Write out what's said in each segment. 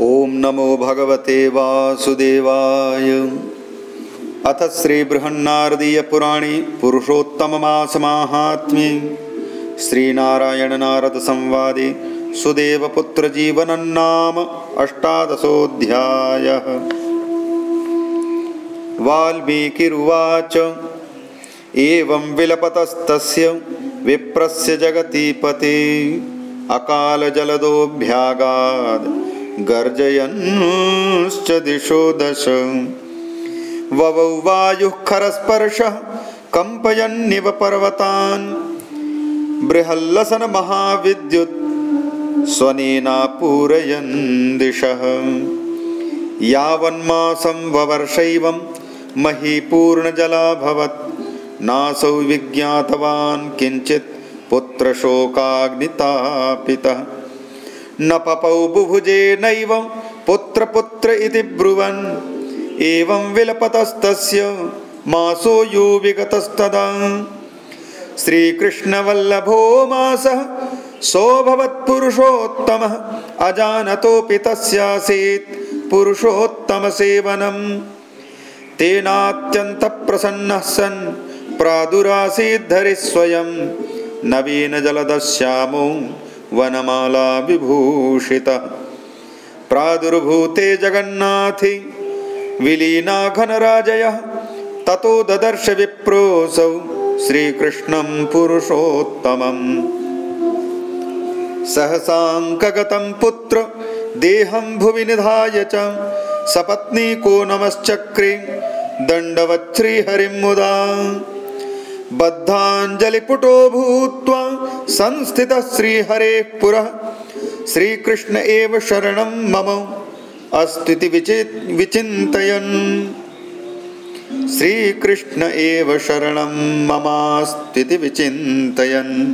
ॐ नमो भगवते वासुदेवाय। अथ श्रीबृहन्नारदीयपुराणे पुरुषोत्तममासमाहात्म्ये श्रीनारायणनारदसंवादे सुदेवपुत्रजीवनं नाम अष्टादशोऽध्यायः। वाल्मीकिरुवाच एवं विलपतस्तस्य विप्रस्य जगतीपते। अकालजलदोऽभ्यागाद् गर्जयन्श्च दिशो दश। ववौ वायुः खरस्पर्शः कम्पयन्निव पर्वतान्। बृहल्लसनमहाविद्युत् स्वनेनापूरयन् दिशः यावन्मासं ववर्षैवं महीपूर्णजलाभवत्। नासौ विज्ञातवान् किञ्चित् पुत्रशोकाग्नितापितः न पपौ बुभुजेनैव पुत्रपुत्र इति ब्रुवन्। एवं विलपतस्तस्य मासो यो विगतस्तदा श्रीकृष्णवल्लभो मासः सोऽभवत्पुरुषोत्तमः अजानतोऽपि तस्यासीत् पुरुषोत्तमसेवनम्। तेनात्यन्तप्रसन्नः सन् प्रादुरासीद्धरि स्वयं नवीनजलदश्यामो वनमाला विभूषितः। प्रादुर्भूते जगन्नाथि विलीना घनराजयः ततो ददर्श विप्रोऽसौ श्रीकृष्णं पुरुषोत्तमम्। सहसाङ्कगतं पुत्र देहं भुवि निधाय च सपत्नीको नमश्चक्रे दण्डवच्छ्रीहरिं मुदा। बद्धाञ्जलिपुटो भूत्वा संस्थितः श्रीहरेः पुरः। श्रीकृष्ण एव शरणं मम। अस्तिति विचिन्तयन्। श्रीकृष्ण एव शरणं ममास्तिति विचिन्तयन्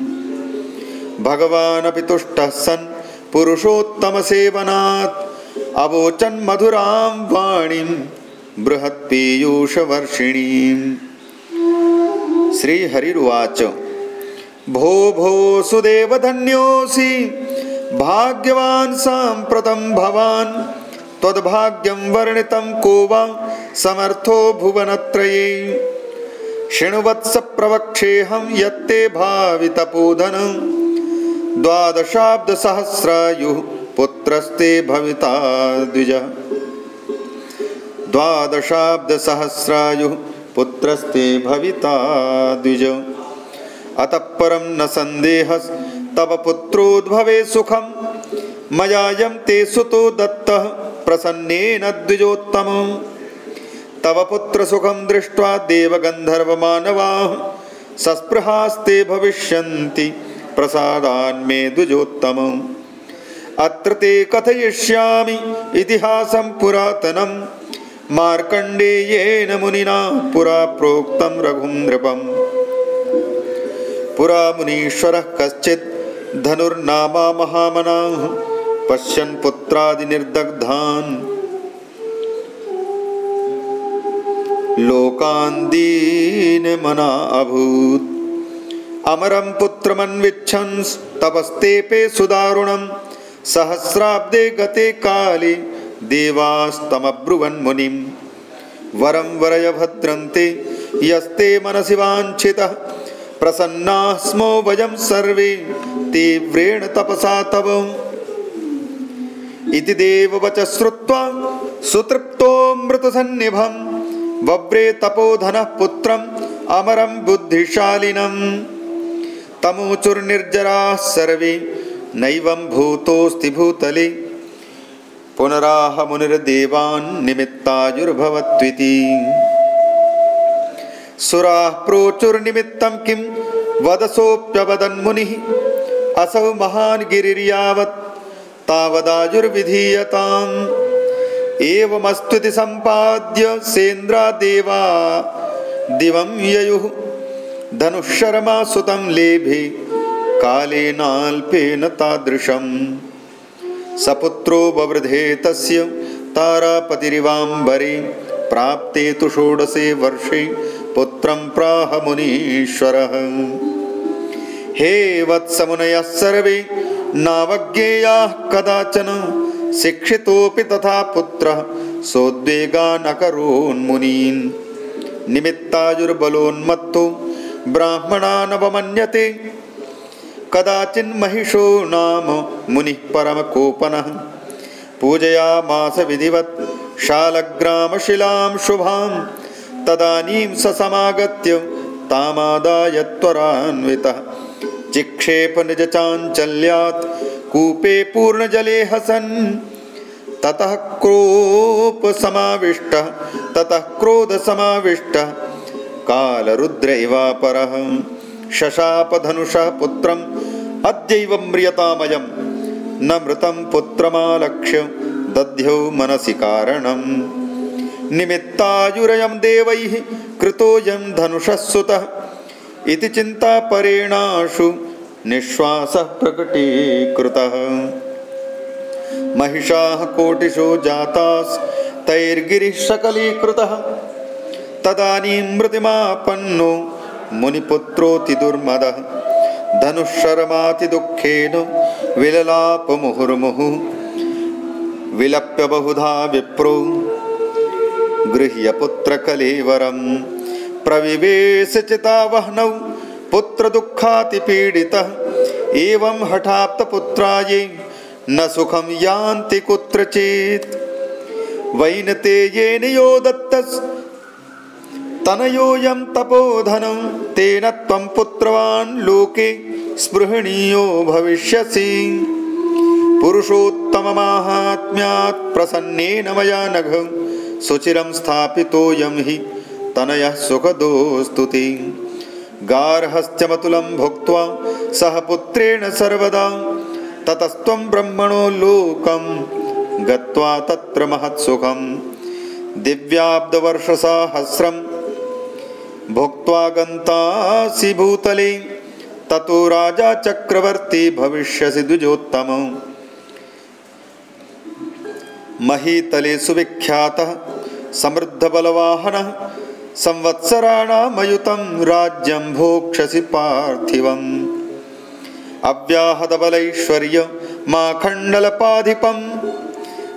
भगवानपि तुष्टः सन् पुरुषोत्तमसेवनात्। अवोचन्मधुरां वाणीं बृहत्पीयूषवर्षिणीम्। श्रीहरिरुवाच भो भो सुदेवधन्योऽसि भाग्यवान् साम्प्रतं भवान् त्वद्भाग्यं वर्णितं को वा समर्थो भुवनत्रये। शृणुवत्स प्रवक्षेऽहं यत्ते भावितपोधन। द्वादशाब्दसहस्रायुः पुत्रस्ते भविता द्विज। द्वादशाब्दसहस्रायुः पुत्रस्ते भविता द्विज अतः परं न सन्देहस्तव पुत्रोद्भवे सुखं मयायं ते सुतो दत्तः। प्रसन्नेन द्विजोत्तमं तव पुत्रसुखं दृष्ट्वा देवगन्धर्वमानवाः। सस्पृहास्ते भविष्यन्ति। प्रसादान्मे द्विजोत्तमम्। अत्र ते कथयिष्यामि इतिहासं पुरातनम् मार्कण्डेयेन मुनिना पुरा प्रोक्तं रघुं नृपम् पुरा मुनीश्वरः कश्चित् धनुर्नामा महामनाः पश्यन् पुत्रादिनिर्दग्धान्। लोकान्दीनमना अभूत् अमरं पुत्रमन्विच्छंस्तपस्तेपे सुदारुणं। सहस्राब्दे गते काले देवास्तमब्रुवन्मुनिं वरं वरय भद्रन्ते यस्ते मनसि वाञ्छितः प्रसन्नाः स्मो वयं सर्वे तीव्रेण तपसा तव। इति देववच श्रुत्वा सुतृप्तोऽमृतसन्निभं वव्रे तपोधनः पुत्रम् अमरं बुद्धिशालिनं तमूचुर्निर्जराः सर्वे नैवं भूतोऽस्ति भूतले। पुनराह मुनिर्देवान्निमित्तायुर्भवत्विति सुराः प्रोचुर्निमित्तं किं? वदसोऽप्यवदन्मुनिः। असौ महान् गिरिर्यावत् तावदायुर्विधीयताम्। एवमस्त्विति सम्पाद्य सेन्द्रादेवा दिवं ययुः। धनुःशर्मा सुतं लेभे कालेनाल्पेन तादृशम्। सपुत्रो बवृधे तस्य तारापतिरिवाम्बरे प्राप्ते तु षोडशे वर्षे पुत्रं प्राह मुनीश्वरः। हे वत्समुनयः सर्वे नावज्ञेयाः कदाचन शिक्षितोऽपि तथा पुत्रः सोद्वेगानकरोन्मुनीन्। निमित्तायुर्बलोन्मत्तो ब्राह्मणानवमन्यते। कदाचिन्महिषो नाम मुनिः परमकोपनः। पूजयामास विधिवत् शालग्रामशिलां शुभां तदानीं स समागत्य तामादाय त्वरान्वितः। चिक्षेपनिजचाञ्चल्यात् कूपे पूर्णजले हसन्। ततः क्रोपसमाविष्टः ततः क्रोधसमाविष्टः। कालरुद्र इवापरः शशापधनुषः पुत्रम् अद्यैव म्रियतामयं न मृतं पुत्रमालक्ष्य दध्यौ मनसि कारणम् निमित्तायुरयं देवैः कृतोऽयं धनुषः सुतः इति चिन्तापरेणाशु निःश्वासः प्रकटीकृतः। महिषाः सकलीकृतः। तदानीं मृतिमापन्नो मुनिपुत्रोऽति दुर्मदः। धनुःशरमातिदुःखेन विललापमुहुर्मुहुः। विलप्य बहुधा विप्रो गृह्य पुत्रकलेवरं प्रविवेशचितावह्नौ पुत्रदुःखातिपीडितः। एवं हठाप्तपुत्रायै न सुखं यान्ति कुत्रचित्। वैनतेयेन यो दत्तस्। तनयोऽयं तपोधनं तेन त्वं पुत्रवान् लोके स्पृहणीयो भविष्यसि। पुरुषोत्तममाहात्म्यात् प्रसन्नेन मया नघ सुचिरं स्थापितोऽयं हि तनयः सुखदोऽस्तु ते गार्हस्थ्यमतुलं भुक्त्वा सह पुत्रेण सर्वदा ततस्त्वं ब्रह्मणो लोकं गत्वा तत्र महत्सुखं। दिव्याब्दवर्षसाहस्रं भुक्त्वा गन्तासि भूतले, ततो राजा चक्रवर्ती भविष्यसि द्विजोत्तमम् महीतले सुविख्यातः समृद्धबलवाहनः संवत्सराणामयुतं राज्यं भोक्षसि पार्थिवम्। अव्याहतबलैश्वर्य मा खण्डलपाधिपम्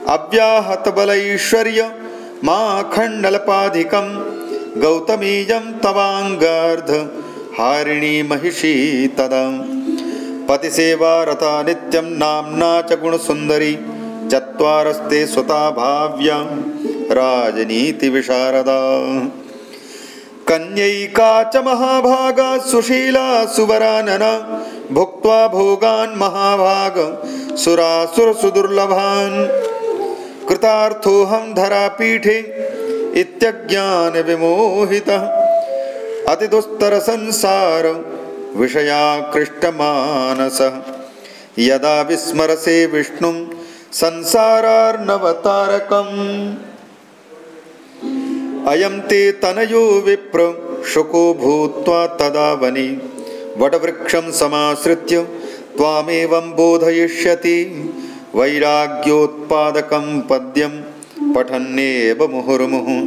अव्याहतबलैश्वर्य मा खण्डलपाधिकं गौतमीयं तवाङ्गार्ध हारिणी महिषी तदा पतिसेवारता नित्यं नाम्ना च गुणसुन्दरी। चत्वारस्ते स्वता भाव्यां राजनीतिविशारदा। कन्यैका च महाभागा सुशीला सुवरानना भुक्त्वा भोगान् महाभाग सुरासुरसुदुर्लभान्। कृतार्थोऽहं धरापीठे इत्यज्ञानविमोहितः। अतिदुस्तरसंसार विषयाकृष्टमानसः। यदा विस्मरसे विष्णुं संसारार्णवतारकम् अयं ते तनयो विप्र शुको भूत्वा तदा वनि। वटवृक्षं समाश्रित्य त्वामेवं बोधयिष्यति। वैराग्योत्पादकं पद्यं पठन्नेव मुहुर्मुहुः।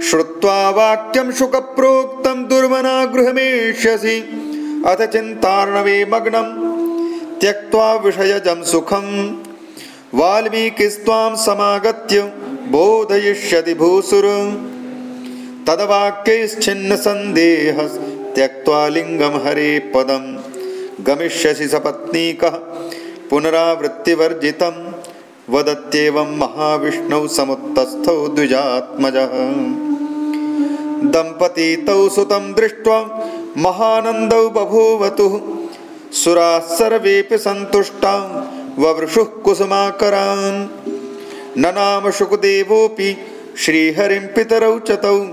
श्रुत्वा वाक्यं शुकप्रोक्तं दुर्मना गृहमेष्यसि अथ चिन्तार्णवे मग्नं त्यक्त्वा विषयजं सुखम् वाल्मीकिस्त्वां समागत्य बोधयिष्यति भूसुर। तद्वाक्यैश्चिन्नसन्देहस्त्यक्त्वा लिङ्गं हरे पदं। गमिष्यसि सपत्नीकः पुनरावृत्तिवर्जितं। वदत्येवं महाविष्णौ समुत्तस्थौ द्विजात्मजः। दम्पती तौ सुतं दृष्ट्वा महानन्दौ बभूवतुः। सुराः सर्वेऽपि सन्तुष्टा। ववृषुः कुसुमाकरान् न नाम शुकदेवोऽपि श्रीहरिं पितरौ च तौ।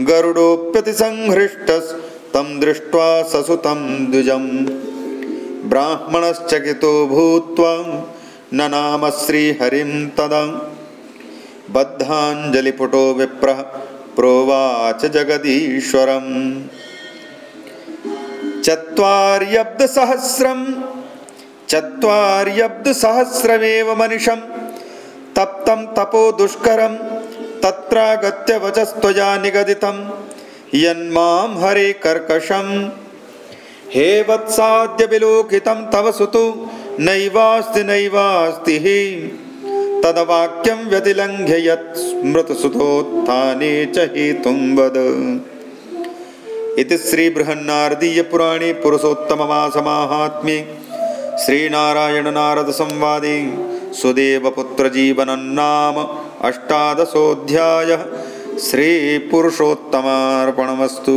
गरुडोऽप्यतिसंहृष्टस्तं दृष्ट्वा ससुतं द्विजम्। ब्राह्मणश्चकितो भूत्वा न नाम श्रीहरिं तदा। बद्धाञ्जलिपुटो विप्रः प्रोवाच जगदीश्वरम्। चत्वार्यब्दसहस्रम्। चत्वार्यब्दसहस्रमेव मनिषं तप्तं तपो दुष्करं तत्रागत्य वचस्त्वया निगदितं यन्मां हरे कर्कशं। हे वत्साद्य विलोकितं तव सुतु नैवास्ति नैवास्ति हि। तद्वाक्यं व्यतिलङ्घ्य यत् स्मृतसुतोत्थाने च हेतुं वद। इति श्रीबृहन्नारदीयपुराणे पुरुषोत्तममासमाहात्म्ये श्रीनारायणनारदसंवादे सुदेवपुत्रजीवनं नाम अष्टादशोऽध्यायः श्रीपुरुषोत्तमार्पणमस्तु